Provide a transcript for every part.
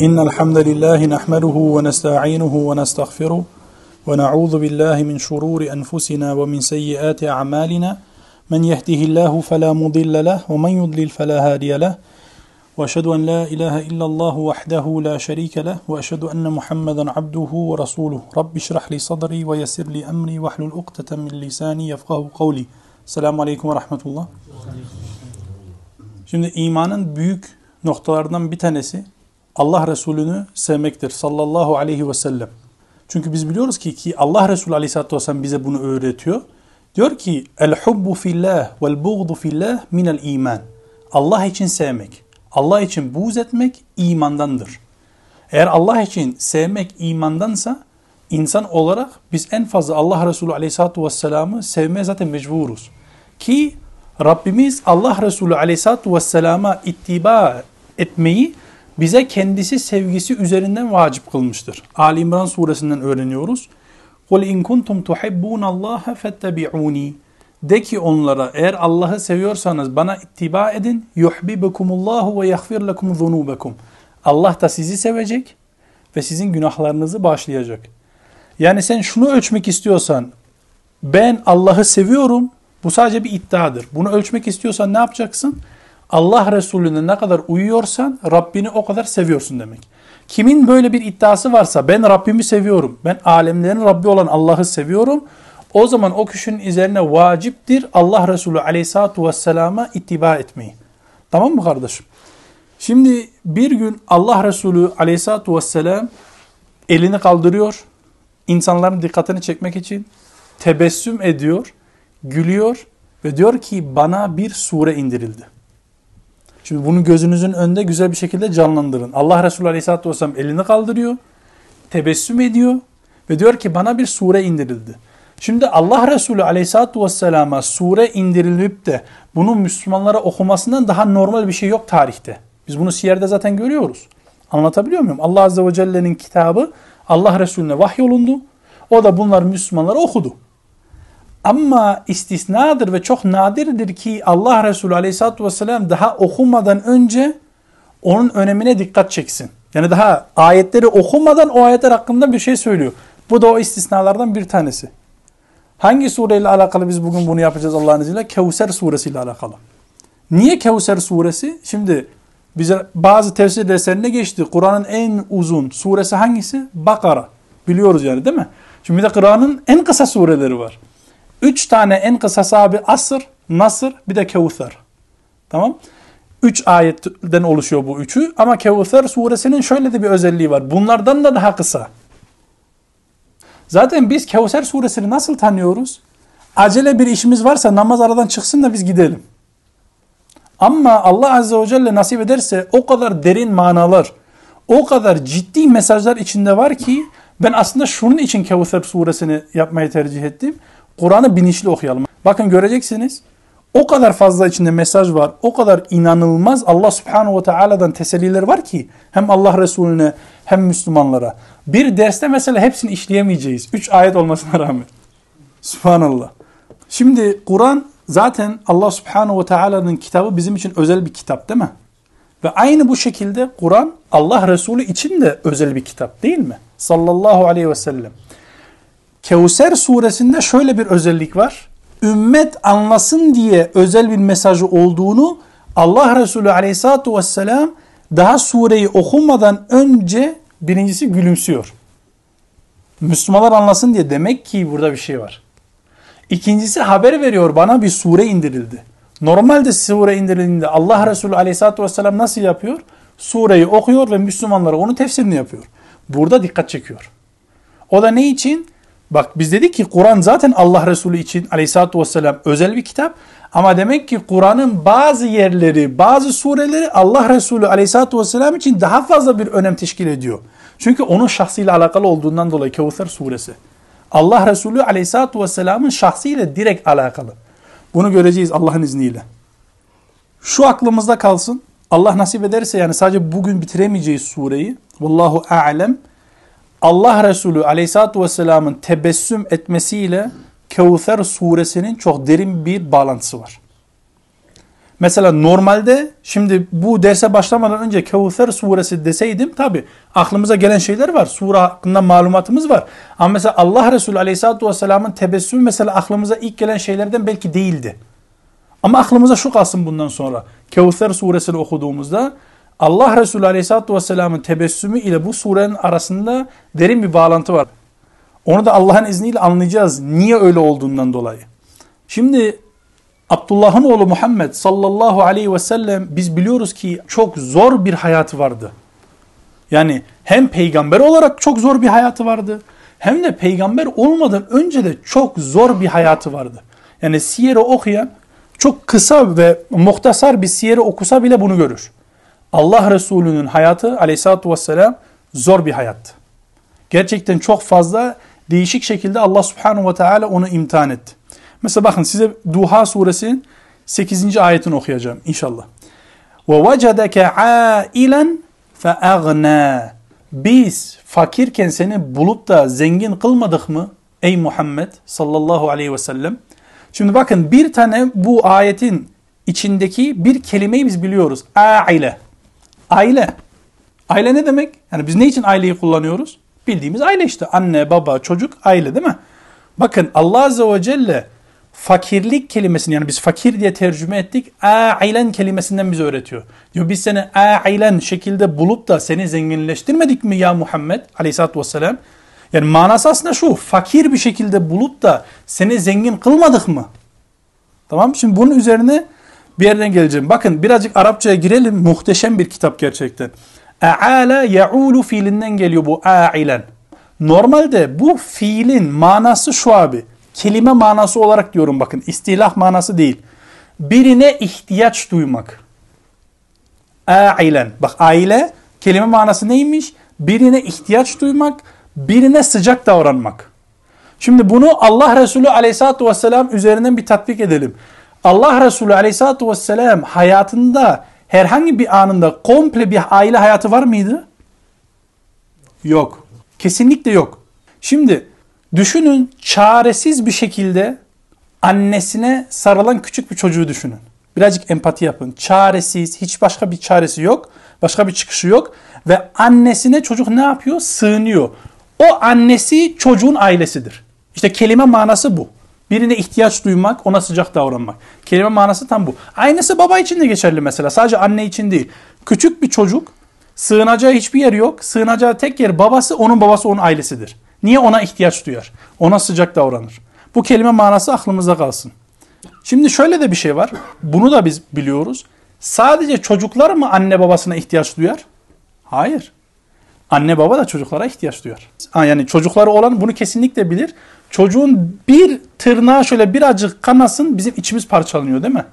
إن الحمد لله نحمده ونستعينه ونستغفره ونعوذ بالله من شرور أنفسنا ومن سيئات أعمالنا. من يهده الله فلا مضل له ومن يضلل فلا هادي له. وأشهد أن لا إله إلا الله وحده لا شريك له. وأشهد أن محمدا عبده ورسوله. رب اشرح لي صدري ويسر لي أمري واحلل عقدة من لساني يفقه قولي. Selamun Aleyküm ve Rahmetullah. Şimdi imanın büyük noktalardan bir tanesi Allah Resulü'nü sevmektir sallallahu aleyhi ve sellem. Çünkü biz biliyoruz ki, ki Allah Resulü aleyhissalatü vesselam bize bunu öğretiyor. Diyor ki el hubbu fillah vel buğdu fillah minel iman. Allah için sevmek, Allah için buğz etmek imandandır. Eğer Allah için sevmek imandansa insan olarak biz en fazla Allah Resulü aleyhissalatü vesselam'ı sevmeye zaten mecburuz. Ki Rabbimiz Allah Resulü aleyhissalatü vesselama ittiba etmeyi bize kendisi sevgisi üzerinden vacip kılmıştır. Ali İmran suresinden öğreniyoruz. قُلْ اِنْ كُنْتُمْ تُحِبُّونَ اللّٰهَ فَاتَّبِعُونِي De ki onlara eğer Allah'ı seviyorsanız bana ittiba edin. يُحْبِبَكُمُ اللّٰهُ وَيَغْفِرْ لَكُمْ ذُنُوبَكُمْ Allah da sizi sevecek ve sizin günahlarınızı bağışlayacak. Yani sen şunu ölçmek istiyorsan ben Allah'ı seviyorum bu sadece bir iddiadır. Bunu ölçmek istiyorsan ne yapacaksın? Allah Resulüne ne kadar uyuyorsan Rabbini o kadar seviyorsun demek. Kimin böyle bir iddiası varsa ben Rabbimi seviyorum, ben alemlerin Rabbi olan Allah'ı seviyorum. O zaman o kişinin üzerine vaciptir Allah Resulü aleyhissalatu vesselama ittiba etmeyi. Tamam mı kardeşim? Şimdi bir gün Allah Resulü aleyhissalatu vesselam elini kaldırıyor. insanların dikkatini çekmek için tebessüm ediyor, gülüyor ve diyor ki bana bir sure indirildi. Şimdi bunu gözünüzün önünde güzel bir şekilde canlandırın. Allah Resulü Aleyhisselatü Vesselam elini kaldırıyor, tebessüm ediyor ve diyor ki bana bir sure indirildi. Şimdi Allah Resulü Aleyhisselatü Vesselam'a sure indirilip de bunu Müslümanlara okumasından daha normal bir şey yok tarihte. Biz bunu siyerde zaten görüyoruz. Anlatabiliyor muyum? Allah Azze ve Celle'nin kitabı Allah Resulüne vahyolundu. O da bunları Müslümanlara okudu. Ama istisnadır ve çok nadirdir ki Allah Resulü Aleyhisselatü Vesselam daha okumadan önce onun önemine dikkat çeksin. Yani daha ayetleri okumadan o ayetler hakkında bir şey söylüyor. Bu da o istisnalardan bir tanesi. Hangi sureyle alakalı biz bugün bunu yapacağız Allah'ın izniyle? Kevser suresiyle alakalı. Niye Kevser suresi? Şimdi bize bazı tefsir derslerine geçti. Kur'an'ın en uzun suresi hangisi? Bakara. Biliyoruz yani değil mi? Şimdi bir de Kur'an'ın en kısa sureleri var. Üç tane en kısa sahibi Asır, Nasır bir de Kevser. Tamam. Üç ayetten oluşuyor bu üçü ama Kevser suresinin şöyle de bir özelliği var. Bunlardan da daha kısa. Zaten biz Kevser suresini nasıl tanıyoruz? Acele bir işimiz varsa namaz aradan çıksın da biz gidelim. Ama Allah Azze ve Celle nasip ederse o kadar derin manalar, o kadar ciddi mesajlar içinde var ki ben aslında şunun için Kevser suresini yapmayı tercih ettim. Kur'an'ı bilinçli okuyalım. Bakın göreceksiniz. O kadar fazla içinde mesaj var. O kadar inanılmaz Allah Subhanahu ve Taala'dan teselliler var ki hem Allah Resulüne hem Müslümanlara. Bir derste mesela hepsini işleyemeyeceğiz. Üç ayet olmasına rağmen. Subhanallah. Şimdi Kur'an zaten Allah Subhanahu ve Taala'nın kitabı bizim için özel bir kitap değil mi? Ve aynı bu şekilde Kur'an Allah Resulü için de özel bir kitap değil mi? Sallallahu aleyhi ve sellem. Kevser suresinde şöyle bir özellik var. Ümmet anlasın diye özel bir mesajı olduğunu Allah Resulü aleyhissalatu vesselam daha sureyi okumadan önce birincisi gülümsüyor. Müslümanlar anlasın diye demek ki burada bir şey var. İkincisi haber veriyor bana bir sure indirildi. Normalde sure indirildiğinde Allah Resulü aleyhissalatu vesselam nasıl yapıyor? Sureyi okuyor ve Müslümanlara onun tefsirini yapıyor. Burada dikkat çekiyor. O da ne için? Bak biz dedik ki Kur'an zaten Allah Resulü için aleyhissalatü vesselam özel bir kitap. Ama demek ki Kur'an'ın bazı yerleri, bazı sureleri Allah Resulü aleyhissalatü vesselam için daha fazla bir önem teşkil ediyor. Çünkü onun şahsıyla alakalı olduğundan dolayı Kevser suresi. Allah Resulü aleyhissalatü vesselamın şahsıyla direkt alakalı. Bunu göreceğiz Allah'ın izniyle. Şu aklımızda kalsın. Allah nasip ederse yani sadece bugün bitiremeyeceğiz sureyi. Vallahu a'lem. Allah Resulü Aleyhisselatü Vesselam'ın tebessüm etmesiyle Kevser suresinin çok derin bir bağlantısı var. Mesela normalde şimdi bu derse başlamadan önce Kevser suresi deseydim tabi aklımıza gelen şeyler var. Sure hakkında malumatımız var. Ama mesela Allah Resulü aleyhissalatu vesselamın tebessümü mesela aklımıza ilk gelen şeylerden belki değildi. Ama aklımıza şu kalsın bundan sonra. Kevser suresini okuduğumuzda Allah Resulü aleyhissalatu vesselamın tebessümü ile bu surenin arasında derin bir bağlantı var. Onu da Allah'ın izniyle anlayacağız. Niye öyle olduğundan dolayı. Şimdi Abdullah'ın oğlu Muhammed sallallahu aleyhi ve sellem biz biliyoruz ki çok zor bir hayatı vardı. Yani hem peygamber olarak çok zor bir hayatı vardı hem de peygamber olmadan önce de çok zor bir hayatı vardı. Yani siyeri okuyan çok kısa ve muhtasar bir siyeri okusa bile bunu görür. Allah Resulü'nün hayatı aleyhissalatü vesselam zor bir hayattı. Gerçekten çok fazla değişik şekilde Allah subhanahu ve teala onu imtihan etti. Mesela bakın size Duha suresinin 8. ayetini okuyacağım inşallah. Ailen fe agna. Biz fakirken seni bulup da zengin kılmadık mı ey Muhammed sallallahu aleyhi ve sellem? Şimdi bakın bir tane bu ayetin içindeki bir kelimeyi biz biliyoruz. Aile. Aile. Aile ne demek? Yani biz ne için aileyi kullanıyoruz? Bildiğimiz aile işte. Anne, baba, çocuk, aile değil mi? Bakın Allah Azze ve Celle fakirlik kelimesini yani biz fakir diye tercüme ettik. Ailen kelimesinden bize öğretiyor. Diyor biz seni ailen şekilde bulup da seni zenginleştirmedik mi ya Muhammed aleyhissalatü vesselam? Yani manası aslında şu fakir bir şekilde bulup da seni zengin kılmadık mı? Tamam şimdi bunun üzerine bir yerden geleceğim. Bakın birazcık Arapçaya girelim. Muhteşem bir kitap gerçekten. Aala ya'ulu fiilinden geliyor bu ailen. Normalde bu fiilin manası şu abi. Kelime manası olarak diyorum bakın. istilah manası değil. Birine ihtiyaç duymak. Ailen. Bak aile kelime manası neymiş? Birine ihtiyaç duymak, birine sıcak davranmak. Şimdi bunu Allah Resulü aleyhissalatü vesselam üzerinden bir tatbik edelim. Allah Resulü aleyhissalatü vesselam hayatında herhangi bir anında komple bir aile hayatı var mıydı? Yok. Kesinlikle yok. Şimdi düşünün çaresiz bir şekilde annesine sarılan küçük bir çocuğu düşünün. Birazcık empati yapın. Çaresiz, hiç başka bir çaresi yok. Başka bir çıkışı yok. Ve annesine çocuk ne yapıyor? Sığınıyor. O annesi çocuğun ailesidir. İşte kelime manası bu. Birine ihtiyaç duymak, ona sıcak davranmak. Kelime manası tam bu. Aynısı baba için de geçerli mesela. Sadece anne için değil. Küçük bir çocuk sığınacağı hiçbir yer yok. Sığınacağı tek yer babası, onun babası onun ailesidir. Niye ona ihtiyaç duyar? Ona sıcak davranır. Bu kelime manası aklımızda kalsın. Şimdi şöyle de bir şey var. Bunu da biz biliyoruz. Sadece çocuklar mı anne babasına ihtiyaç duyar? Hayır. Anne baba da çocuklara ihtiyaç duyar. Yani çocukları olan bunu kesinlikle bilir. Çocuğun bir tırnağı şöyle birazcık kanasın bizim içimiz parçalanıyor değil mi?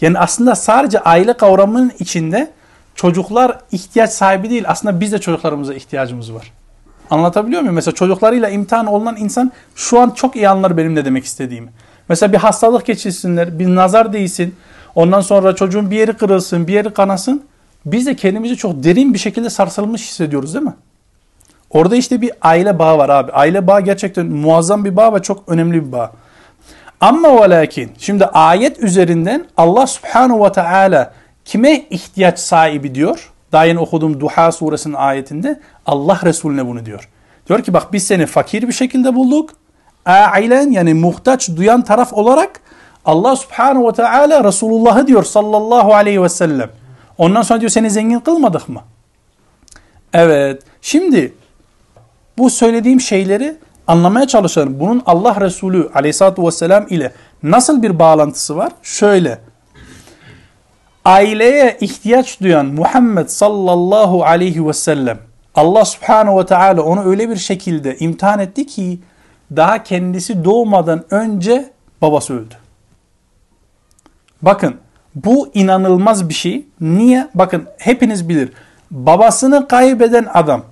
Yani aslında sadece aile kavramının içinde çocuklar ihtiyaç sahibi değil. Aslında biz de çocuklarımıza ihtiyacımız var. Anlatabiliyor muyum? Mesela çocuklarıyla imtihan olunan insan şu an çok iyi anlar benim ne demek istediğimi. Mesela bir hastalık geçirsinler, bir nazar değilsin. Ondan sonra çocuğun bir yeri kırılsın, bir yeri kanasın. Biz de kendimizi çok derin bir şekilde sarsılmış hissediyoruz değil mi? Orada işte bir aile bağı var abi. Aile bağı gerçekten muazzam bir bağ ve çok önemli bir bağ. Ama ve lakin şimdi ayet üzerinden Allah subhanahu ve teala kime ihtiyaç sahibi diyor? Daha yeni okuduğum Duha suresinin ayetinde Allah Resulüne bunu diyor. Diyor ki bak biz seni fakir bir şekilde bulduk. Ailen yani muhtaç duyan taraf olarak Allah subhanahu ve teala Resulullah'ı diyor sallallahu aleyhi ve sellem. Ondan sonra diyor seni zengin kılmadık mı? Evet. Şimdi bu söylediğim şeyleri anlamaya çalışalım. Bunun Allah Resulü aleyhissalatü vesselam ile nasıl bir bağlantısı var? Şöyle. Aileye ihtiyaç duyan Muhammed sallallahu aleyhi ve sellem Allah subhanahu ve teala onu öyle bir şekilde imtihan etti ki daha kendisi doğmadan önce babası öldü. Bakın bu inanılmaz bir şey. Niye? Bakın hepiniz bilir. Babasını kaybeden adam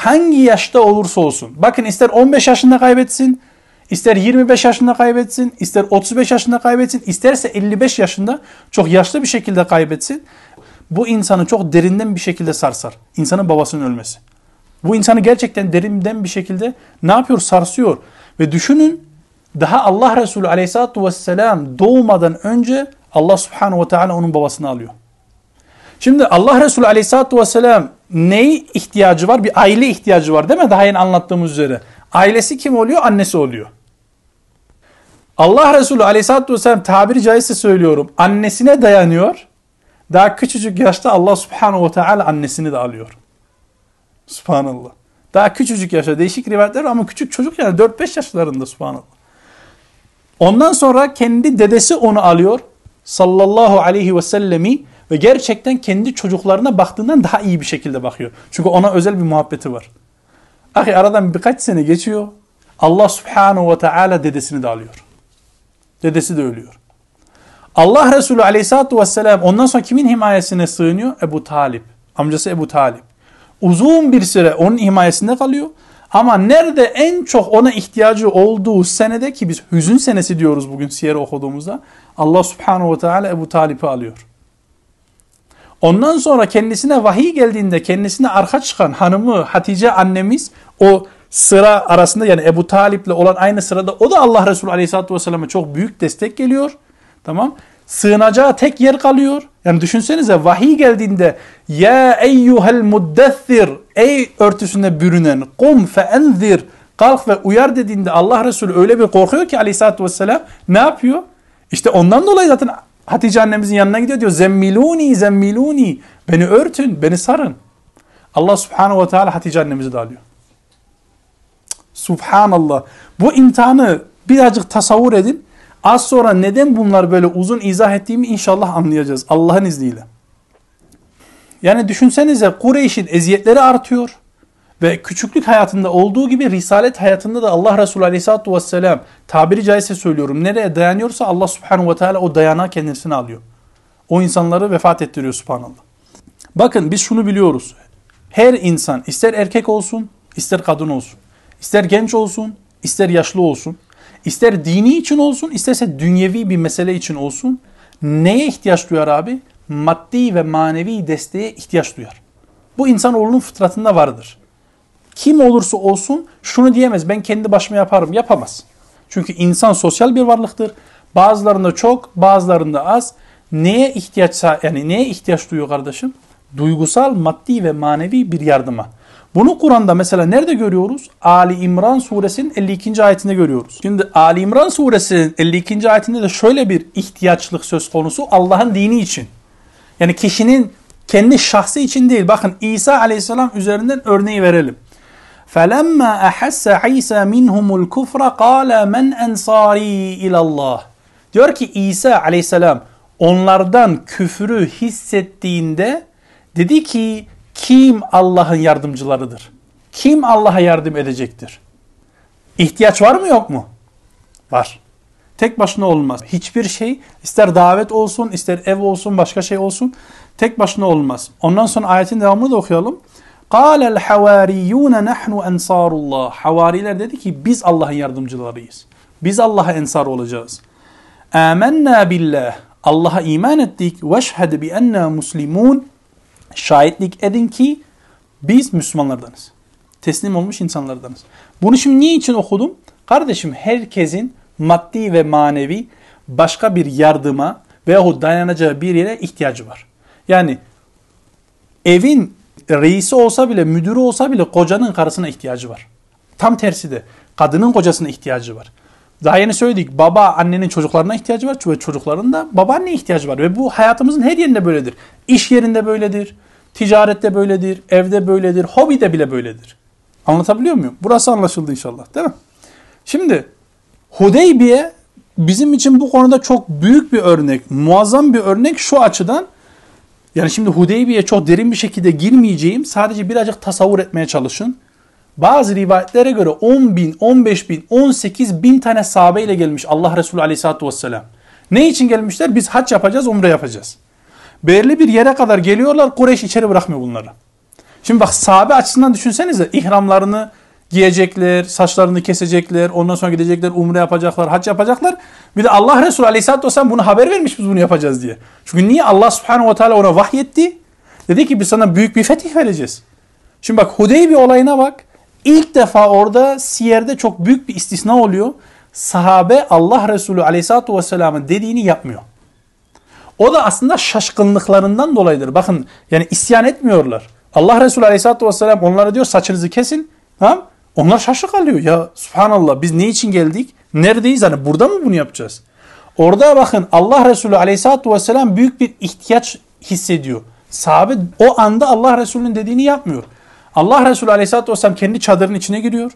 hangi yaşta olursa olsun. Bakın ister 15 yaşında kaybetsin, ister 25 yaşında kaybetsin, ister 35 yaşında kaybetsin, isterse 55 yaşında çok yaşlı bir şekilde kaybetsin. Bu insanı çok derinden bir şekilde sarsar. İnsanın babasının ölmesi. Bu insanı gerçekten derinden bir şekilde ne yapıyor? Sarsıyor. Ve düşünün daha Allah Resulü aleyhissalatü vesselam doğmadan önce Allah subhanahu ve teala onun babasını alıyor. Şimdi Allah Resulü aleyhissalatü vesselam neyi ihtiyacı var? Bir aile ihtiyacı var değil mi? Daha yeni anlattığımız üzere. Ailesi kim oluyor? Annesi oluyor. Allah Resulü aleyhissalatü vesselam tabiri caizse söylüyorum. Annesine dayanıyor. Daha küçücük yaşta Allah subhanahu ve teala annesini de alıyor. Subhanallah. Daha küçücük yaşta değişik rivayetler ama küçük çocuk yani 4-5 yaşlarında subhanallah. Ondan sonra kendi dedesi onu alıyor. Sallallahu aleyhi ve sellemi ve gerçekten kendi çocuklarına baktığından daha iyi bir şekilde bakıyor. Çünkü ona özel bir muhabbeti var. Ahi aradan birkaç sene geçiyor. Allah subhanahu ve teala dedesini de alıyor. Dedesi de ölüyor. Allah Resulü aleyhissalatü vesselam ondan sonra kimin himayesine sığınıyor? Ebu Talip. Amcası Ebu Talip. Uzun bir süre onun himayesinde kalıyor. Ama nerede en çok ona ihtiyacı olduğu senede ki biz hüzün senesi diyoruz bugün siyer okuduğumuzda Allah subhanahu ve teala Ebu Talip'i alıyor. Ondan sonra kendisine vahiy geldiğinde kendisine arka çıkan hanımı Hatice annemiz o sıra arasında yani Ebu Talip'le olan aynı sırada o da Allah Resulü Aleyhisselatü Vesselam'a çok büyük destek geliyor. Tamam. Sığınacağı tek yer kalıyor. Yani düşünsenize vahiy geldiğinde ya eyyuhel muddessir ey örtüsünde bürünen kum fe enzir kalk ve uyar dediğinde Allah Resulü öyle bir korkuyor ki Aleyhisselatü Vesselam ne yapıyor? İşte ondan dolayı zaten Hatice annemizin yanına gidiyor diyor zemmiluni zemmiluni beni örtün beni sarın. Allah subhanahu ve teala Hatice annemizi de alıyor. Subhanallah. Bu imtihanı birazcık tasavvur edin. Az sonra neden bunlar böyle uzun izah ettiğimi inşallah anlayacağız Allah'ın izniyle. Yani düşünsenize Kureyş'in eziyetleri artıyor. Ve küçüklük hayatında olduğu gibi risalet hayatında da Allah Resulü Aleyhisselatü Vesselam tabiri caizse söylüyorum nereye dayanıyorsa Allah Subhanahu ve Teala o dayanağı kendisine alıyor. O insanları vefat ettiriyor Subhanallah. Bakın biz şunu biliyoruz. Her insan ister erkek olsun ister kadın olsun. ister genç olsun ister yaşlı olsun. ister dini için olsun isterse dünyevi bir mesele için olsun. Neye ihtiyaç duyar abi? Maddi ve manevi desteğe ihtiyaç duyar. Bu insanoğlunun fıtratında vardır. Kim olursa olsun şunu diyemez ben kendi başıma yaparım. Yapamaz. Çünkü insan sosyal bir varlıktır. Bazılarında çok, bazılarında az. Neye ihtiyaç yani neye ihtiyaç duyuyor kardeşim? Duygusal, maddi ve manevi bir yardıma. Bunu Kur'an'da mesela nerede görüyoruz? Ali İmran suresinin 52. ayetinde görüyoruz. Şimdi Ali İmran suresinin 52. ayetinde de şöyle bir ihtiyaçlık söz konusu Allah'ın dini için. Yani kişinin kendi şahsı için değil. Bakın İsa aleyhisselam üzerinden örneği verelim. فَلَمَّا أَحَسَّ عِيسَى مِنْهُمُ الْكُفْرَ قَالَ مَنْ اَنْصَارِي اِلَى اللّٰهِ Diyor ki İsa aleyhisselam onlardan küfrü hissettiğinde dedi ki kim Allah'ın yardımcılarıdır? Kim Allah'a yardım edecektir? İhtiyaç var mı yok mu? Var. Tek başına olmaz. Hiçbir şey ister davet olsun, ister ev olsun, başka şey olsun tek başına olmaz. Ondan sonra ayetin devamını da okuyalım. قَالَ الْحَوَارِيُّونَ نَحْنُ اَنْصَارُ اللّٰهِ Havariler dedi ki biz Allah'ın yardımcılarıyız. Biz Allah'a ensar olacağız. آمَنَّا بِاللّٰهِ Allah'a iman ettik. وَشْهَدْ بِأَنَّا muslimun Şahitlik edin ki biz Müslümanlardanız. Teslim olmuş insanlardanız. Bunu şimdi niye için okudum? Kardeşim herkesin maddi ve manevi başka bir yardıma veyahut dayanacağı bir yere ihtiyacı var. Yani evin reisi olsa bile, müdürü olsa bile kocanın karısına ihtiyacı var. Tam tersi de kadının kocasına ihtiyacı var. Daha yeni söyledik baba annenin çocuklarına ihtiyacı var ve çocukların da babaanneye ihtiyacı var. Ve bu hayatımızın her yerinde böyledir. İş yerinde böyledir, ticarette böyledir, evde böyledir, hobide bile böyledir. Anlatabiliyor muyum? Burası anlaşıldı inşallah değil mi? Şimdi Hudeybiye bizim için bu konuda çok büyük bir örnek, muazzam bir örnek şu açıdan yani şimdi Hudeybiye'ye çok derin bir şekilde girmeyeceğim. Sadece birazcık tasavvur etmeye çalışın. Bazı rivayetlere göre 10 bin, 15 bin, 18 bin tane sahabeyle gelmiş Allah Resulü Aleyhisselatü Vesselam. Ne için gelmişler? Biz haç yapacağız, umre yapacağız. Belirli bir yere kadar geliyorlar, Kureyş içeri bırakmıyor bunları. Şimdi bak sahabe açısından düşünsenize ihramlarını giyecekler, saçlarını kesecekler, ondan sonra gidecekler, umre yapacaklar, hac yapacaklar. Bir de Allah Resulü Aleyhisselatü Vesselam bunu haber vermiş biz bunu yapacağız diye. Çünkü niye Allah Subhanahu ve Teala ona vahyetti? Dedi ki biz sana büyük bir fetih vereceğiz. Şimdi bak Hudeybi olayına bak. İlk defa orada Siyer'de çok büyük bir istisna oluyor. Sahabe Allah Resulü Aleyhisselatü Vesselam'ın dediğini yapmıyor. O da aslında şaşkınlıklarından dolayıdır. Bakın yani isyan etmiyorlar. Allah Resulü Aleyhisselatü Vesselam onlara diyor saçınızı kesin. Tamam? Onlar şaşık kalıyor. Ya subhanallah biz ne için geldik? Neredeyiz? Hani burada mı bunu yapacağız? Orada bakın Allah Resulü Aleyhisselatü Vesselam büyük bir ihtiyaç hissediyor. Sahabe o anda Allah Resulü'nün dediğini yapmıyor. Allah Resulü Aleyhisselatü Vesselam kendi çadırın içine giriyor.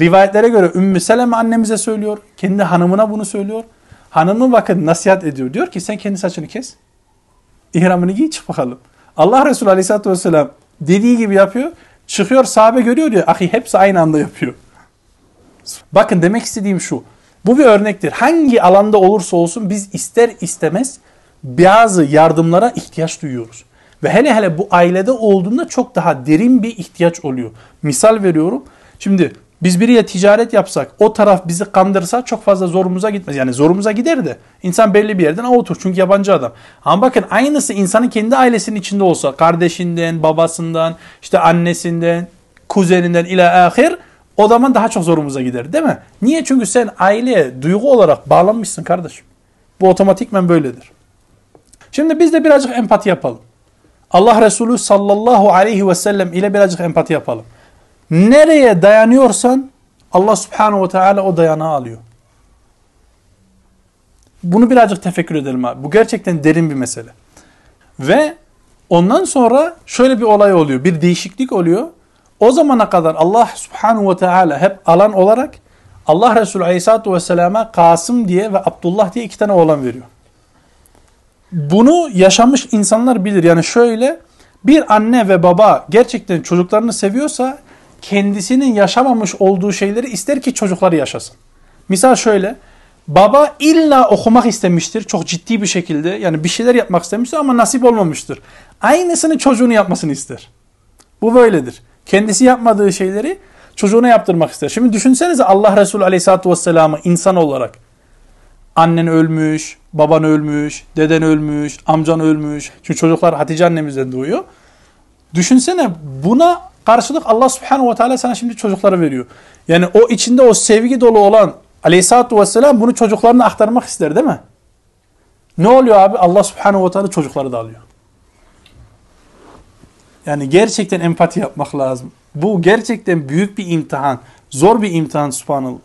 Rivayetlere göre Ümmü Seleme annemize söylüyor. Kendi hanımına bunu söylüyor. Hanımı bakın nasihat ediyor. Diyor ki sen kendi saçını kes. İhramını giy çık bakalım. Allah Resulü Aleyhisselatü Vesselam dediği gibi yapıyor. Çıkıyor sahabe görüyor ya ahi hepsi aynı anda yapıyor. Bakın demek istediğim şu. Bu bir örnektir. Hangi alanda olursa olsun biz ister istemez bazı yardımlara ihtiyaç duyuyoruz. Ve hele hele bu ailede olduğunda çok daha derin bir ihtiyaç oluyor. Misal veriyorum. Şimdi biz biriyle ticaret yapsak, o taraf bizi kandırsa çok fazla zorumuza gitmez. Yani zorumuza gider de insan belli bir yerden avutur çünkü yabancı adam. Ama bakın aynısı insanın kendi ailesinin içinde olsa, kardeşinden, babasından, işte annesinden, kuzeninden ila ahir o zaman daha çok zorumuza gider değil mi? Niye? Çünkü sen aileye duygu olarak bağlanmışsın kardeşim. Bu otomatikmen böyledir. Şimdi biz de birazcık empati yapalım. Allah Resulü sallallahu aleyhi ve sellem ile birazcık empati yapalım. Nereye dayanıyorsan Allah subhanahu ve teala o dayanağı alıyor. Bunu birazcık tefekkür edelim abi. Bu gerçekten derin bir mesele. Ve ondan sonra şöyle bir olay oluyor. Bir değişiklik oluyor. O zamana kadar Allah subhanahu ve teala hep alan olarak Allah Resulü aleyhissalatu vesselama Kasım diye ve Abdullah diye iki tane oğlan veriyor. Bunu yaşamış insanlar bilir. Yani şöyle bir anne ve baba gerçekten çocuklarını seviyorsa kendisinin yaşamamış olduğu şeyleri ister ki çocukları yaşasın. Misal şöyle. Baba illa okumak istemiştir çok ciddi bir şekilde. Yani bir şeyler yapmak istemiştir ama nasip olmamıştır. Aynısını çocuğunu yapmasını ister. Bu böyledir. Kendisi yapmadığı şeyleri çocuğuna yaptırmak ister. Şimdi düşünsenize Allah Resulü Aleyhisselatü Vesselam'ı insan olarak. Annen ölmüş, baban ölmüş, deden ölmüş, amcan ölmüş. Çünkü çocuklar Hatice annemizden doğuyor. Düşünsene buna karşılık Allah subhanahu ve teala sana şimdi çocukları veriyor. Yani o içinde o sevgi dolu olan aleyhissalatü vesselam bunu çocuklarına aktarmak ister değil mi? Ne oluyor abi? Allah subhanahu ve teala çocukları da alıyor. Yani gerçekten empati yapmak lazım. Bu gerçekten büyük bir imtihan. Zor bir imtihan subhanallah.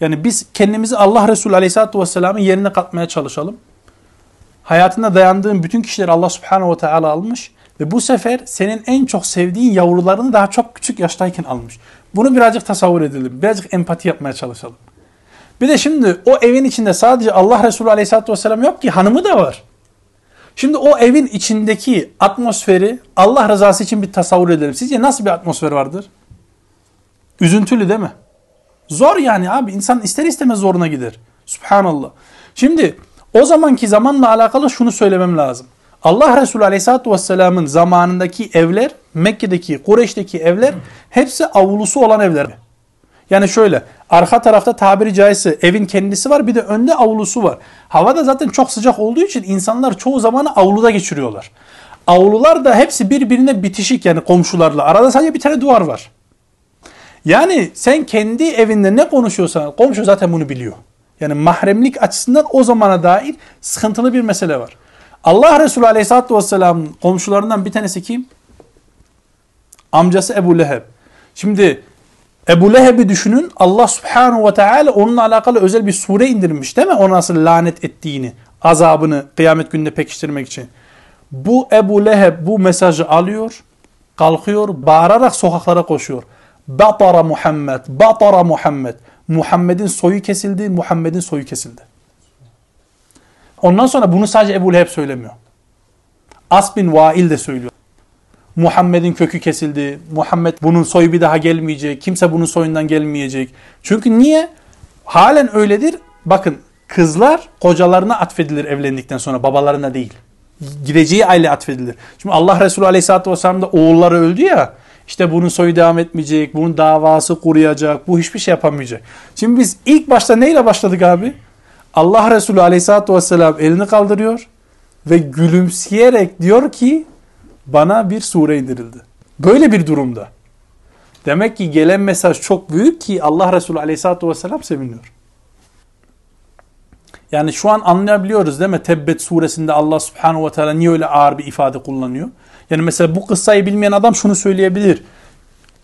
Yani biz kendimizi Allah Resulü Aleyhisselatü Vesselam'ın yerine katmaya çalışalım. Hayatında dayandığın bütün kişileri Allah Subhanahu ve Teala almış. Ve bu sefer senin en çok sevdiğin yavrularını daha çok küçük yaştayken almış. Bunu birazcık tasavvur edelim. Birazcık empati yapmaya çalışalım. Bir de şimdi o evin içinde sadece Allah Resulü Aleyhisselatü Vesselam yok ki hanımı da var. Şimdi o evin içindeki atmosferi Allah rızası için bir tasavvur edelim. Sizce nasıl bir atmosfer vardır? Üzüntülü değil mi? Zor yani abi. İnsan ister istemez zoruna gider. Subhanallah. Şimdi o zamanki zamanla alakalı şunu söylemem lazım. Allah Resulü Aleyhisselatü Vesselam'ın zamanındaki evler, Mekke'deki, Kureyş'teki evler hepsi avlusu olan evler. Yani şöyle, arka tarafta tabiri caizse evin kendisi var bir de önde avlusu var. Hava da zaten çok sıcak olduğu için insanlar çoğu zamanı avluda geçiriyorlar. Avlular da hepsi birbirine bitişik yani komşularla. Arada sadece bir tane duvar var. Yani sen kendi evinde ne konuşuyorsan komşu zaten bunu biliyor. Yani mahremlik açısından o zamana dair sıkıntılı bir mesele var. Allah Resulü Aleyhisselatü Vesselam komşularından bir tanesi kim? Amcası Ebu Leheb. Şimdi Ebu Leheb'i düşünün Allah Subhanahu ve Teala onunla alakalı özel bir sure indirmiş değil mi? Ona nasıl lanet ettiğini, azabını kıyamet gününde pekiştirmek için. Bu Ebu Leheb bu mesajı alıyor, kalkıyor, bağırarak sokaklara koşuyor. Batara Muhammed, Batara Muhammed. Muhammed'in soyu kesildi, Muhammed'in soyu kesildi. Ondan sonra bunu sadece Ebu Leheb söylemiyor. As bin Vail de söylüyor. Muhammed'in kökü kesildi. Muhammed bunun soyu bir daha gelmeyecek. Kimse bunun soyundan gelmeyecek. Çünkü niye? Halen öyledir. Bakın kızlar kocalarına atfedilir evlendikten sonra babalarına değil. Gideceği aile atfedilir. Şimdi Allah Resulü Aleyhisselatü Vesselam da oğulları öldü ya. İşte bunun soyu devam etmeyecek. Bunun davası kuruyacak. Bu hiçbir şey yapamayacak. Şimdi biz ilk başta neyle başladık abi? Allah Resulü Aleyhisselatü Vesselam elini kaldırıyor ve gülümseyerek diyor ki bana bir sure indirildi. Böyle bir durumda. Demek ki gelen mesaj çok büyük ki Allah Resulü Aleyhisselatü Vesselam seviniyor. Yani şu an anlayabiliyoruz değil mi? Tebbet suresinde Allah subhanahu ve teala niye öyle ağır bir ifade kullanıyor? Yani mesela bu kıssayı bilmeyen adam şunu söyleyebilir.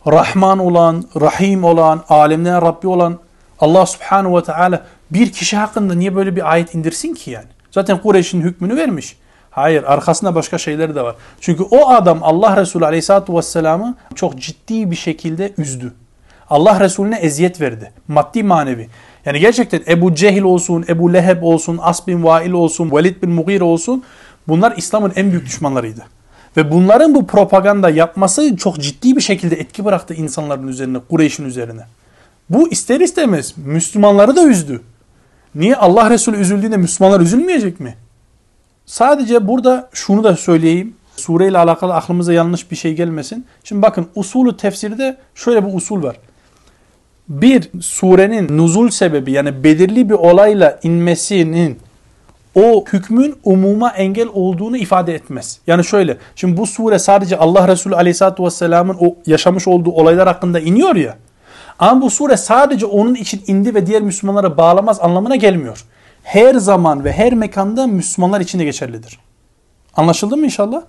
Rahman olan, Rahim olan, alemlerin Rabbi olan Allah subhanahu ve teala bir kişi hakkında niye böyle bir ayet indirsin ki yani? Zaten Kureyş'in hükmünü vermiş. Hayır arkasında başka şeyler de var. Çünkü o adam Allah Resulü aleyhissalatü vesselam'ı çok ciddi bir şekilde üzdü. Allah Resulüne eziyet verdi. Maddi manevi. Yani gerçekten Ebu Cehil olsun, Ebu Leheb olsun, As bin Vail olsun, Velid bin Mughire olsun bunlar İslam'ın en büyük düşmanlarıydı. Ve bunların bu propaganda yapması çok ciddi bir şekilde etki bıraktı insanların üzerine, Kureyş'in üzerine. Bu ister istemez Müslümanları da üzdü. Niye Allah Resulü üzüldüğünde Müslümanlar üzülmeyecek mi? Sadece burada şunu da söyleyeyim. Sure ile alakalı aklımıza yanlış bir şey gelmesin. Şimdi bakın usulü tefsirde şöyle bir usul var. Bir surenin nuzul sebebi yani belirli bir olayla inmesinin o hükmün umuma engel olduğunu ifade etmez. Yani şöyle, şimdi bu sure sadece Allah Resulü Aleyhisselatü Vesselam'ın o yaşamış olduğu olaylar hakkında iniyor ya. Ama bu sure sadece onun için indi ve diğer Müslümanlara bağlamaz anlamına gelmiyor. Her zaman ve her mekanda Müslümanlar için de geçerlidir. Anlaşıldı mı inşallah?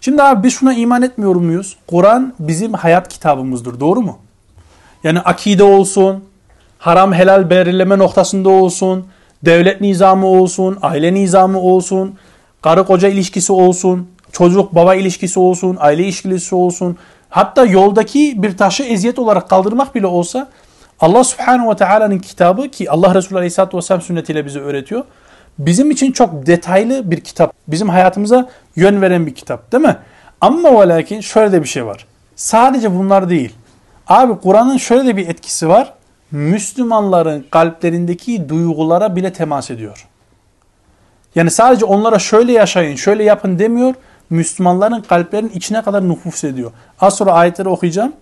Şimdi abi biz şuna iman etmiyor muyuz? Kur'an bizim hayat kitabımızdır. Doğru mu? Yani akide olsun, haram helal belirleme noktasında olsun, devlet nizamı olsun, aile nizamı olsun, karı koca ilişkisi olsun, çocuk baba ilişkisi olsun, aile ilişkisi olsun. Hatta yoldaki bir taşı eziyet olarak kaldırmak bile olsa Allah subhanahu ve teala'nın kitabı ki Allah Resulü aleyhisselatü vesselam sünnetiyle bize öğretiyor. Bizim için çok detaylı bir kitap. Bizim hayatımıza yön veren bir kitap değil mi? Ama ve lakin şöyle de bir şey var. Sadece bunlar değil. Abi Kur'an'ın şöyle de bir etkisi var. Müslümanların kalplerindeki duygulara bile temas ediyor. Yani sadece onlara şöyle yaşayın, şöyle yapın demiyor. Müslümanların kalplerinin içine kadar nüfus ediyor. Az sonra ayetleri okuyacağım.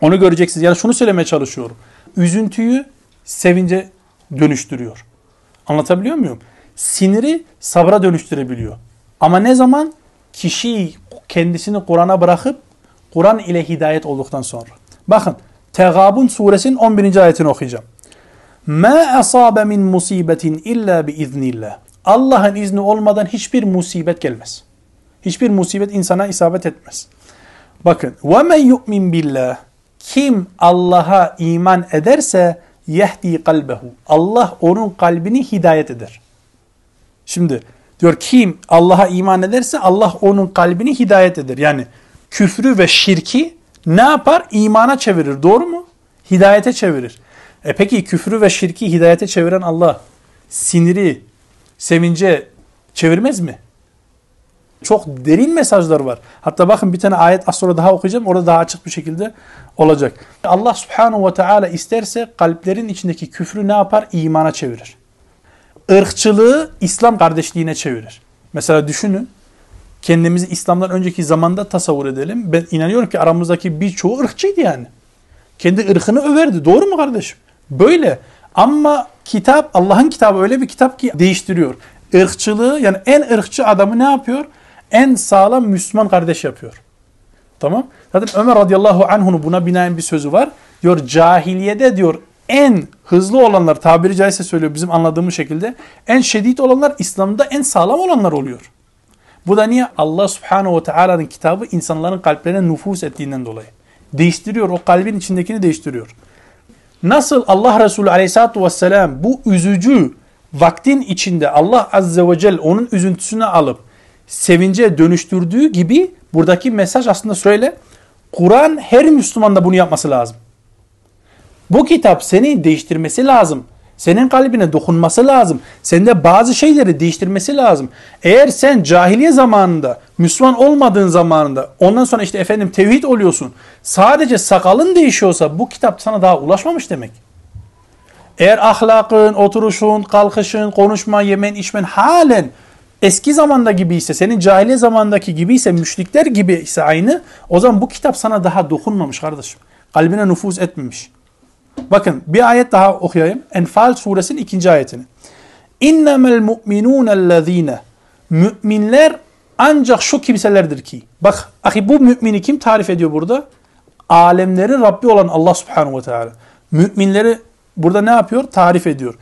Onu göreceksiniz. Yani şunu söylemeye çalışıyorum. Üzüntüyü sevince dönüştürüyor. Anlatabiliyor muyum? Siniri sabra dönüştürebiliyor. Ama ne zaman? Kişi kendisini Kur'an'a bırakıp Kur'an ile hidayet olduktan sonra. Bakın Tegabun suresinin 11. ayetini okuyacağım. Ma asabe min musibetin illa bi iznillah. Allah'ın izni olmadan hiçbir musibet gelmez. Hiçbir musibet insana isabet etmez. Bakın men yu'min billah kim Allah'a iman ederse yehdi kalbehu. Allah onun kalbini hidayet eder. Şimdi diyor kim Allah'a iman ederse Allah onun kalbini hidayet eder. Yani küfrü ve şirki ne yapar? İmana çevirir. Doğru mu? Hidayete çevirir. E peki küfrü ve şirki hidayete çeviren Allah siniri, sevince çevirmez mi? Çok derin mesajlar var. Hatta bakın bir tane ayet az sonra daha okuyacağım. Orada daha açık bir şekilde olacak. Allah subhanahu ve teala isterse kalplerin içindeki küfrü ne yapar? İmana çevirir. Irkçılığı İslam kardeşliğine çevirir. Mesela düşünün kendimizi İslam'dan önceki zamanda tasavvur edelim. Ben inanıyorum ki aramızdaki birçoğu ırkçıydı yani. Kendi ırkını överdi. Doğru mu kardeşim? Böyle. Ama kitap, Allah'ın kitabı öyle bir kitap ki değiştiriyor. Irkçılığı yani en ırkçı adamı ne yapıyor? En sağlam Müslüman kardeş yapıyor. Tamam. Zaten Ömer radıyallahu anh'un buna binaen bir sözü var. Diyor cahiliyede diyor en hızlı olanlar tabiri caizse söylüyor bizim anladığımız şekilde en şiddet olanlar İslam'da en sağlam olanlar oluyor. Bu da niye? Allah subhanahu ve teala'nın kitabı insanların kalplerine nüfus ettiğinden dolayı. Değiştiriyor. O kalbin içindekini değiştiriyor. Nasıl Allah Resulü aleyhissalatu vesselam bu üzücü vaktin içinde Allah azze ve celle onun üzüntüsünü alıp sevince dönüştürdüğü gibi buradaki mesaj aslında söyle. Kur'an her Müslüman da bunu yapması lazım. Bu kitap seni değiştirmesi lazım. Senin kalbine dokunması lazım. Sende bazı şeyleri değiştirmesi lazım. Eğer sen cahiliye zamanında, Müslüman olmadığın zamanında, ondan sonra işte efendim tevhid oluyorsun. Sadece sakalın değişiyorsa bu kitap sana daha ulaşmamış demek. Eğer ahlakın, oturuşun, kalkışın, konuşma, yemen, içmen halen eski zamanda gibi ise, senin cahiliye zamandaki gibi ise, müşrikler gibi ise aynı, o zaman bu kitap sana daha dokunmamış kardeşim. Kalbine nüfuz etmemiş. Bakın bir ayet daha okuyayım. Enfal suresinin ikinci ayetini. İnnemel mu'minûnellezîne Müminler ancak şu kimselerdir ki. Bak ahi bu mümini kim tarif ediyor burada? Alemlerin Rabbi olan Allah subhanahu ve teala. Müminleri burada ne yapıyor? Tarif ediyor.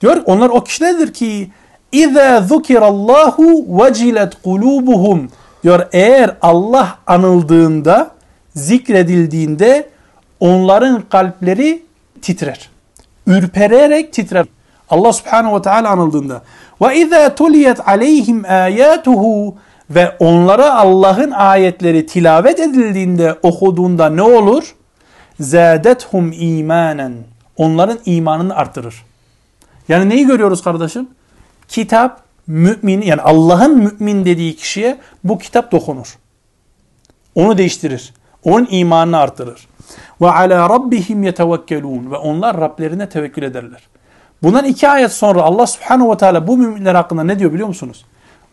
Diyor onlar o kişilerdir ki İza zukirallahu vecilet kulubuhum diyor eğer Allah anıldığında zikredildiğinde onların kalpleri titrer. Ürpererek titrer. Allah subhanahu ve teala anıldığında. Ve izâ tuliyet aleyhim âyâtuhu ve onlara Allah'ın ayetleri tilavet edildiğinde, okuduğunda ne olur? Zâdethum imanen. Onların imanını artırır. Yani neyi görüyoruz kardeşim? Kitap mümin yani Allah'ın mümin dediği kişiye bu kitap dokunur. Onu değiştirir. Onun imanını artırır. Ve ala rabbihim yetevekkelun ve onlar Rablerine tevekkül ederler. Bundan iki ayet sonra Allah subhanahu ve teala bu müminler hakkında ne diyor biliyor musunuz?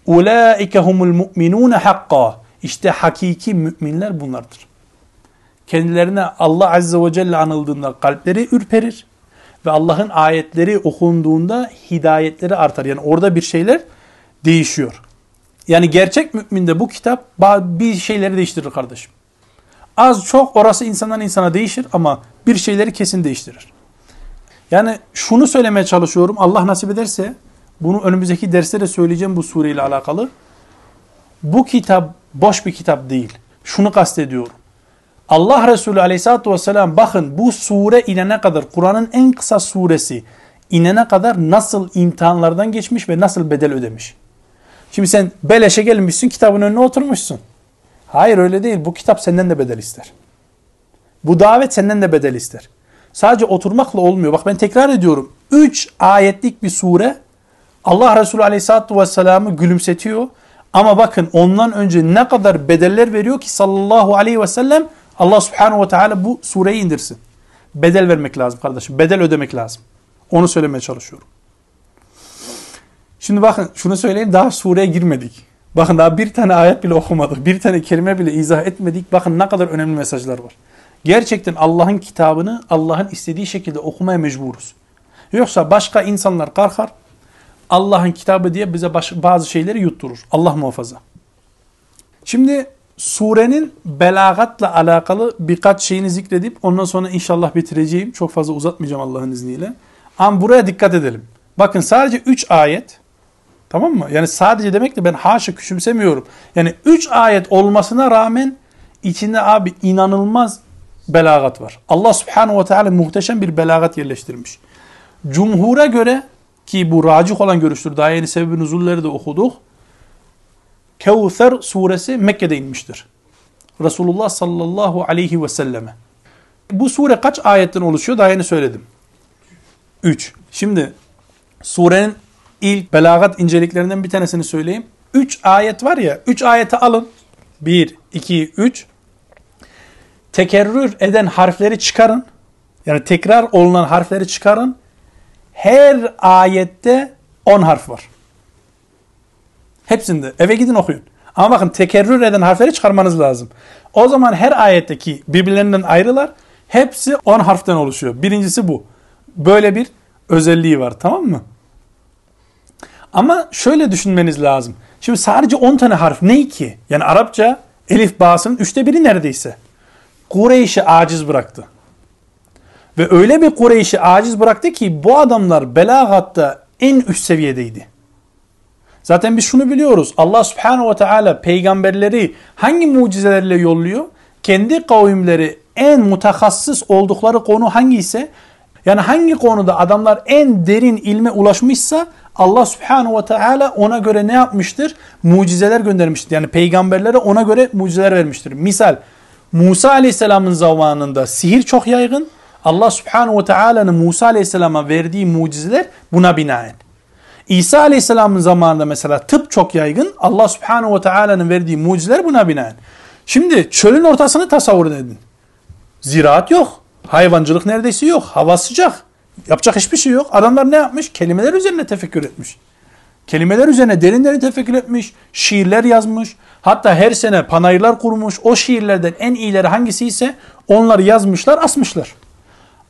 Ulaike humul mu'minune hakka. İşte hakiki müminler bunlardır. Kendilerine Allah azze ve celle anıldığında kalpleri ürperir ve Allah'ın ayetleri okunduğunda hidayetleri artar. Yani orada bir şeyler değişiyor. Yani gerçek müminde bu kitap bir şeyleri değiştirir kardeşim. Az çok orası insandan insana değişir ama bir şeyleri kesin değiştirir. Yani şunu söylemeye çalışıyorum. Allah nasip ederse bunu önümüzdeki derste de söyleyeceğim bu sureyle alakalı. Bu kitap boş bir kitap değil. Şunu kastediyorum. Allah Resulü aleyhissalatü vesselam bakın bu sure inene kadar Kur'an'ın en kısa suresi inene kadar nasıl imtihanlardan geçmiş ve nasıl bedel ödemiş. Şimdi sen beleşe gelmişsin kitabın önüne oturmuşsun. Hayır öyle değil. Bu kitap senden de bedel ister. Bu davet senden de bedel ister. Sadece oturmakla olmuyor. Bak ben tekrar ediyorum. 3 ayetlik bir sure Allah Resulü Aleyhisselatü Vesselam'ı gülümsetiyor. Ama bakın ondan önce ne kadar bedeller veriyor ki sallallahu aleyhi ve sellem Allah subhanahu ve teala bu sureyi indirsin. Bedel vermek lazım kardeşim. Bedel ödemek lazım. Onu söylemeye çalışıyorum. Şimdi bakın şunu söyleyeyim daha sureye girmedik. Bakın daha bir tane ayet bile okumadık. Bir tane kelime bile izah etmedik. Bakın ne kadar önemli mesajlar var. Gerçekten Allah'ın kitabını Allah'ın istediği şekilde okumaya mecburuz. Yoksa başka insanlar kalkar Allah'ın kitabı diye bize bazı şeyleri yutturur. Allah muhafaza. Şimdi surenin belagatla alakalı birkaç şeyini zikredip ondan sonra inşallah bitireceğim. Çok fazla uzatmayacağım Allah'ın izniyle. Ama buraya dikkat edelim. Bakın sadece 3 ayet tamam mı? Yani sadece demek de ben haşa küçümsemiyorum. Yani 3 ayet olmasına rağmen içinde abi inanılmaz belagat var. Allah subhanahu ve teala muhteşem bir belagat yerleştirmiş. Cumhura göre ki bu racih olan görüştür. Daha yeni sebebi nuzulleri de okuduk. Kevser suresi Mekke'de inmiştir. Resulullah sallallahu aleyhi ve selleme. Bu sure kaç ayetten oluşuyor? Daha yeni söyledim. 3. Şimdi surenin ilk belagat inceliklerinden bir tanesini söyleyeyim. 3 ayet var ya, 3 ayeti alın. 1, 2, 3. Tekerrür eden harfleri çıkarın. Yani tekrar olunan harfleri çıkarın. Her ayette 10 harf var. Hepsinde. Eve gidin okuyun. Ama bakın tekerrür eden harfleri çıkarmanız lazım. O zaman her ayetteki birbirlerinden ayrılar. Hepsi 10 harften oluşuyor. Birincisi bu. Böyle bir özelliği var tamam mı? Ama şöyle düşünmeniz lazım. Şimdi sadece 10 tane harf ne ki? Yani Arapça elif bağısının üçte biri neredeyse. Kureyş'i aciz bıraktı. Ve öyle bir Kureyş'i aciz bıraktı ki bu adamlar belagatta en üst seviyedeydi. Zaten biz şunu biliyoruz. Allah subhanahu ve teala peygamberleri hangi mucizelerle yolluyor? Kendi kavimleri en mutakassıs oldukları konu hangi ise yani hangi konuda adamlar en derin ilme ulaşmışsa Allah subhanahu ve teala ona göre ne yapmıştır? Mucizeler göndermiştir. Yani peygamberlere ona göre mucizeler vermiştir. Misal Musa aleyhisselamın zamanında sihir çok yaygın. Allah subhanahu ve teala'nın Musa aleyhisselama verdiği mucizeler buna binaen. İsa aleyhisselamın zamanında mesela tıp çok yaygın. Allah subhanahu ve teala'nın verdiği mucizeler buna binaen. Şimdi çölün ortasını tasavvur edin. Ziraat yok. Hayvancılık neredeyse yok. Hava sıcak. Yapacak hiçbir şey yok. Adamlar ne yapmış? Kelimeler üzerine tefekkür etmiş. Kelimeler üzerine derin derin tefekkür etmiş. Şiirler yazmış. Hatta her sene panayırlar kurmuş. O şiirlerden en iyileri hangisi ise onları yazmışlar, asmışlar.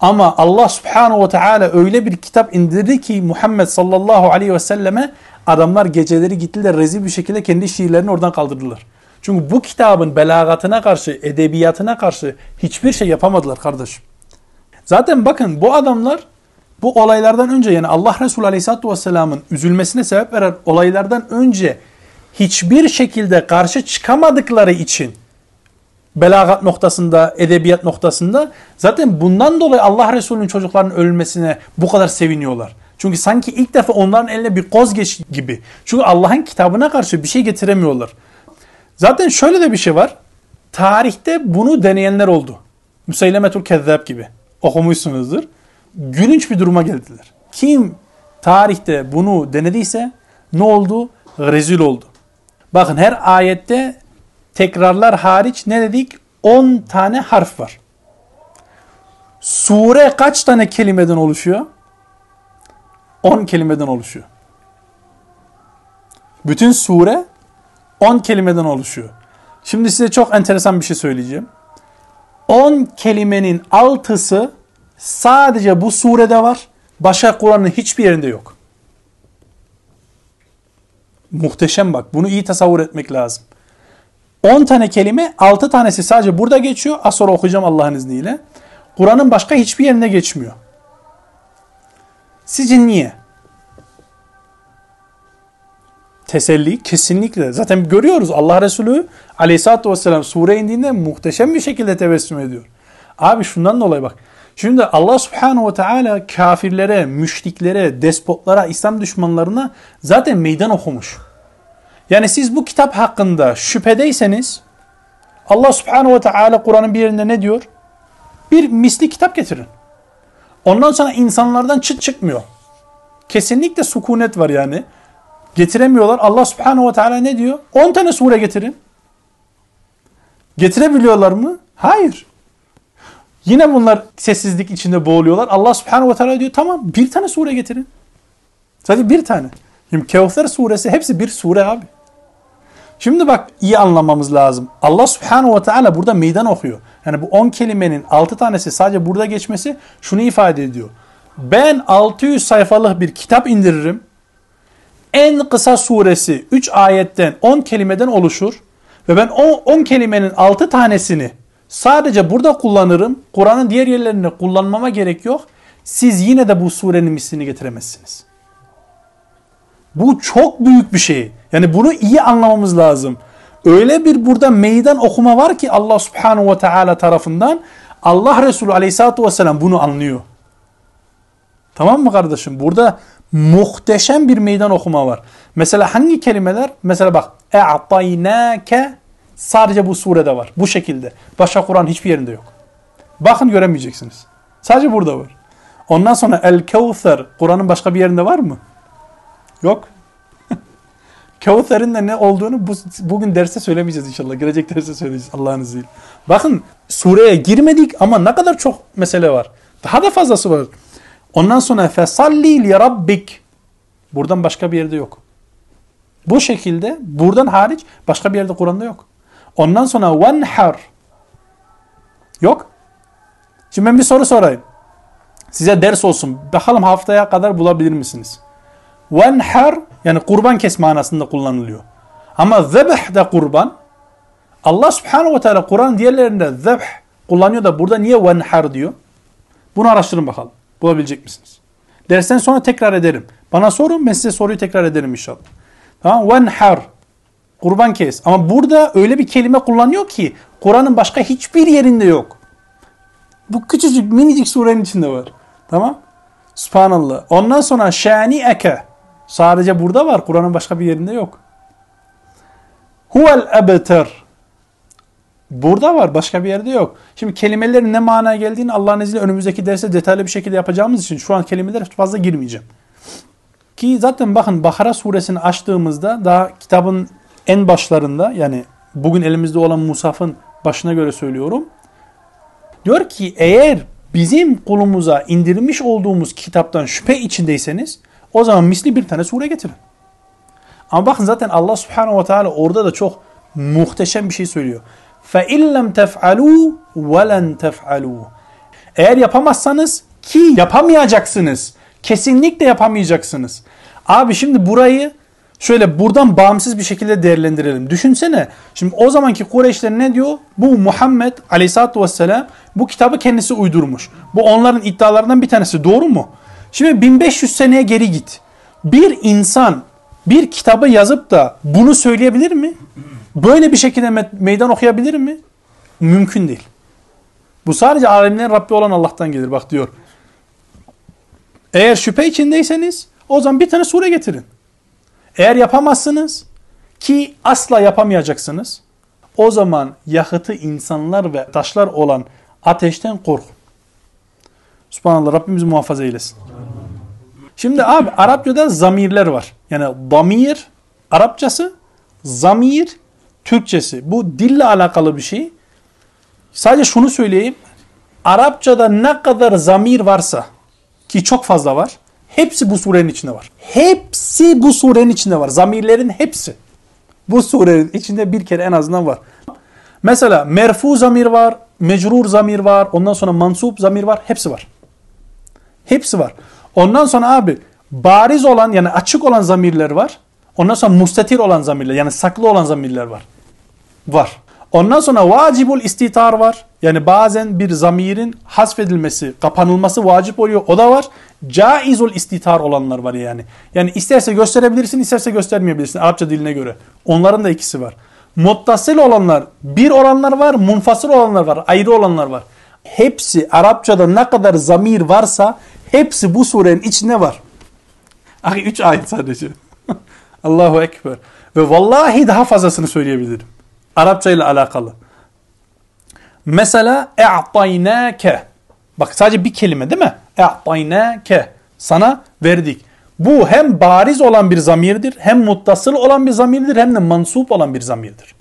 Ama Allah subhanahu ve teala öyle bir kitap indirdi ki Muhammed sallallahu aleyhi ve selleme adamlar geceleri gittiler rezil bir şekilde kendi şiirlerini oradan kaldırdılar. Çünkü bu kitabın belagatına karşı, edebiyatına karşı hiçbir şey yapamadılar kardeşim. Zaten bakın bu adamlar bu olaylardan önce yani Allah Resulü Aleyhisselatü Vesselam'ın üzülmesine sebep veren olaylardan önce hiçbir şekilde karşı çıkamadıkları için belagat noktasında, edebiyat noktasında zaten bundan dolayı Allah Resulü'nün çocuklarının ölmesine bu kadar seviniyorlar. Çünkü sanki ilk defa onların eline bir koz geç gibi. Çünkü Allah'ın kitabına karşı bir şey getiremiyorlar. Zaten şöyle de bir şey var. Tarihte bunu deneyenler oldu. Müseylemetül Kezzab gibi. Okumuşsunuzdur. Gülünç bir duruma geldiler. Kim tarihte bunu denediyse ne oldu? Rezil oldu. Bakın her ayette tekrarlar hariç ne dedik? 10 tane harf var. Sure kaç tane kelimeden oluşuyor? 10 kelimeden oluşuyor. Bütün sure 10 kelimeden oluşuyor. Şimdi size çok enteresan bir şey söyleyeceğim. 10 kelimenin altısı sadece bu surede var. Başka Kur'an'ın hiçbir yerinde yok. Muhteşem bak. Bunu iyi tasavvur etmek lazım. 10 tane kelime 6 tanesi sadece burada geçiyor. Az sonra okuyacağım Allah'ın izniyle. Kur'an'ın başka hiçbir yerinde geçmiyor. Sizce niye? Teselli kesinlikle. Zaten görüyoruz Allah Resulü aleyhissalatü vesselam sure indiğinde muhteşem bir şekilde tebessüm ediyor. Abi şundan dolayı bak. Şimdi Allah subhanahu ve teala kafirlere, müşriklere, despotlara, İslam düşmanlarına zaten meydan okumuş. Yani siz bu kitap hakkında şüphedeyseniz Allah subhanahu ve teala Kur'an'ın bir yerinde ne diyor? Bir misli kitap getirin. Ondan sonra insanlardan çıt çıkmıyor. Kesinlikle sukunet var yani. Getiremiyorlar. Allah subhanahu ve teala ne diyor? 10 tane sure getirin. Getirebiliyorlar mı? Hayır. Yine bunlar sessizlik içinde boğuluyorlar. Allah subhanahu ve teala diyor tamam bir tane sure getirin. Sadece bir tane. Şimdi Kevser suresi hepsi bir sure abi. Şimdi bak iyi anlamamız lazım. Allah subhanahu ve teala burada meydan okuyor. Yani bu 10 kelimenin 6 tanesi sadece burada geçmesi şunu ifade ediyor. Ben 600 sayfalık bir kitap indiririm. En kısa suresi 3 ayetten 10 kelimeden oluşur. Ve ben o 10 kelimenin 6 tanesini sadece burada kullanırım. Kur'an'ın diğer yerlerinde kullanmama gerek yok. Siz yine de bu surenin mislini getiremezsiniz. Bu çok büyük bir şey. Yani bunu iyi anlamamız lazım. Öyle bir burada meydan okuma var ki Allah subhanahu ve teala tarafından Allah Resulü aleyhissalatu vesselam bunu anlıyor. Tamam mı kardeşim? Burada muhteşem bir meydan okuma var. Mesela hangi kelimeler? Mesela bak. E'taynâke sadece bu surede var. Bu şekilde. Başka Kur'an hiçbir yerinde yok. Bakın göremeyeceksiniz. Sadece burada var. Ondan sonra El Kevser Kur'an'ın başka bir yerinde var mı? Yok. Kevser'in de ne olduğunu bu, bugün derste söylemeyeceğiz inşallah. Gelecek derste söyleyeceğiz Allah'ın izniyle. Bakın sureye girmedik ama ne kadar çok mesele var. Daha da fazlası var. Ondan sonra fesalli li rabbik. Buradan başka bir yerde yok. Bu şekilde buradan hariç başka bir yerde Kur'an'da yok. Ondan sonra venhar. Yok. Şimdi ben bir soru sorayım. Size ders olsun. Bakalım haftaya kadar bulabilir misiniz? Venhar yani kurban kes manasında kullanılıyor. Ama zebh de kurban. Allah subhanahu ve teala Kur'an diğerlerinde zebh kullanıyor da burada niye venhar diyor? Bunu araştırın bakalım. Bulabilecek misiniz? Dersten sonra tekrar ederim. Bana sorun ben size soruyu tekrar ederim inşallah. Tamam Venhar. Kurban kes. Ama burada öyle bir kelime kullanıyor ki Kur'an'ın başka hiçbir yerinde yok. Bu küçücük minicik surenin içinde var. Tamam? Subhanallah. Ondan sonra şani eke. Sadece burada var. Kur'an'ın başka bir yerinde yok. Huvel ebter. Burada var. Başka bir yerde yok. Şimdi kelimelerin ne manaya geldiğini Allah'ın izniyle önümüzdeki derste detaylı bir şekilde yapacağımız için şu an kelimelere fazla girmeyeceğim. Ki zaten bakın Bakara suresini açtığımızda daha kitabın en başlarında yani bugün elimizde olan Musaf'ın başına göre söylüyorum. Diyor ki eğer bizim kulumuza indirmiş olduğumuz kitaptan şüphe içindeyseniz o zaman misli bir tane sure getirin. Ama bakın zaten Allah subhanahu ve teala orada da çok muhteşem bir şey söylüyor. فَاِنْ لَمْ تَفْعَلُوا وَلَنْ تَفْعَلُوا Eğer yapamazsanız ki yapamayacaksınız. Kesinlikle yapamayacaksınız. Abi şimdi burayı şöyle buradan bağımsız bir şekilde değerlendirelim. Düşünsene. Şimdi o zamanki Kureyşler ne diyor? Bu Muhammed aleyhissalatü vesselam bu kitabı kendisi uydurmuş. Bu onların iddialarından bir tanesi. Doğru mu? Şimdi 1500 seneye geri git. Bir insan bir kitabı yazıp da bunu söyleyebilir mi? Böyle bir şekilde me- meydan okuyabilir mi? Mümkün değil. Bu sadece alemlerin Rabbi olan Allah'tan gelir. Bak diyor. Eğer şüphe içindeyseniz o zaman bir tane sure getirin. Eğer yapamazsınız ki asla yapamayacaksınız. O zaman yakıtı insanlar ve taşlar olan ateşten korkun. Subhanallah Rabbimiz muhafaza eylesin. Şimdi abi Arapçada zamirler var. Yani damir Arapçası, zamir Türkçesi. Bu dille alakalı bir şey. Sadece şunu söyleyeyim. Arapçada ne kadar zamir varsa ki çok fazla var. Hepsi bu surenin içinde var. Hepsi bu surenin içinde var. Zamirlerin hepsi. Bu surenin içinde bir kere en azından var. Mesela merfu zamir var, mecrur zamir var, ondan sonra mansup zamir var. Hepsi var. Hepsi var. Ondan sonra abi bariz olan yani açık olan zamirler var. Ondan sonra mustatir olan zamirler yani saklı olan zamirler var. Var. Ondan sonra vacibul istitar var. Yani bazen bir zamirin hasfedilmesi, kapanılması vacip oluyor. O da var. Caizul istitar olanlar var yani. Yani isterse gösterebilirsin, isterse göstermeyebilirsin Arapça diline göre. Onların da ikisi var. Muttasıl olanlar, bir olanlar var, munfasıl olanlar var, ayrı olanlar var. Hepsi Arapçada ne kadar zamir varsa hepsi bu surenin içinde var. Ahi 3 ayet sadece. Allahu Ekber. Ve vallahi daha fazlasını söyleyebilirim. Arapça ile alakalı. Mesela e'taynake. Bak sadece bir kelime değil mi? E'taynake. Sana verdik. Bu hem bariz olan bir zamirdir, hem muttasıl olan bir zamirdir, hem de mansup olan bir zamirdir.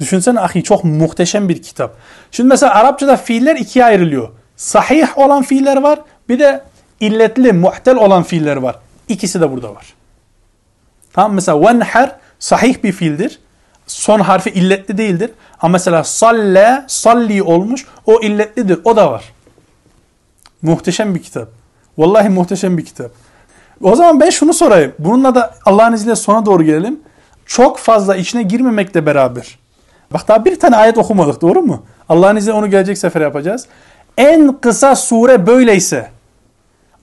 Düşünsene ahi çok muhteşem bir kitap. Şimdi mesela Arapçada fiiller ikiye ayrılıyor. Sahih olan fiiller var, bir de illetli, muhtel olan fiiller var. İkisi de burada var. Tamam mesela venher sahih bir fiildir. Son harfi illetli değildir. Ama mesela salle, salli olmuş. O illetlidir. O da var. Muhteşem bir kitap. Vallahi muhteşem bir kitap. O zaman ben şunu sorayım. Bununla da Allah'ın izniyle sona doğru gelelim. Çok fazla içine girmemekle beraber. Bak daha bir tane ayet okumadık doğru mu? Allah'ın izniyle onu gelecek sefer yapacağız. En kısa sure böyleyse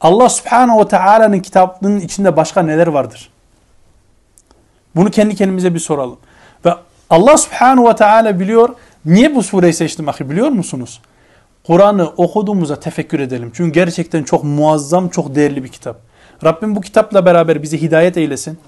Allah subhanahu ve teala'nın kitabının içinde başka neler vardır? Bunu kendi kendimize bir soralım. Ve Allah subhanahu ve teala biliyor. Niye bu sureyi seçtim ahi biliyor musunuz? Kur'an'ı okuduğumuzda tefekkür edelim. Çünkü gerçekten çok muazzam, çok değerli bir kitap. Rabbim bu kitapla beraber bizi hidayet eylesin.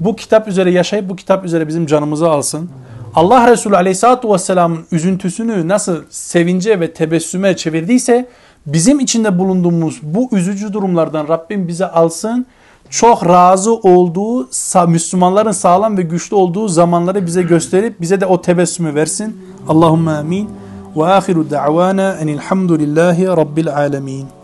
Bu kitap üzere yaşayıp bu kitap üzere bizim canımızı alsın. Allah Resulü Aleyhisselatü Vesselam'ın üzüntüsünü nasıl sevince ve tebessüme çevirdiyse bizim içinde bulunduğumuz bu üzücü durumlardan Rabbim bize alsın. Çok razı olduğu, Müslümanların sağlam ve güçlü olduğu zamanları bize gösterip bize de o tebessümü versin. Allahümme amin. Ve ahiru da'vana enilhamdülillahi rabbil alemin.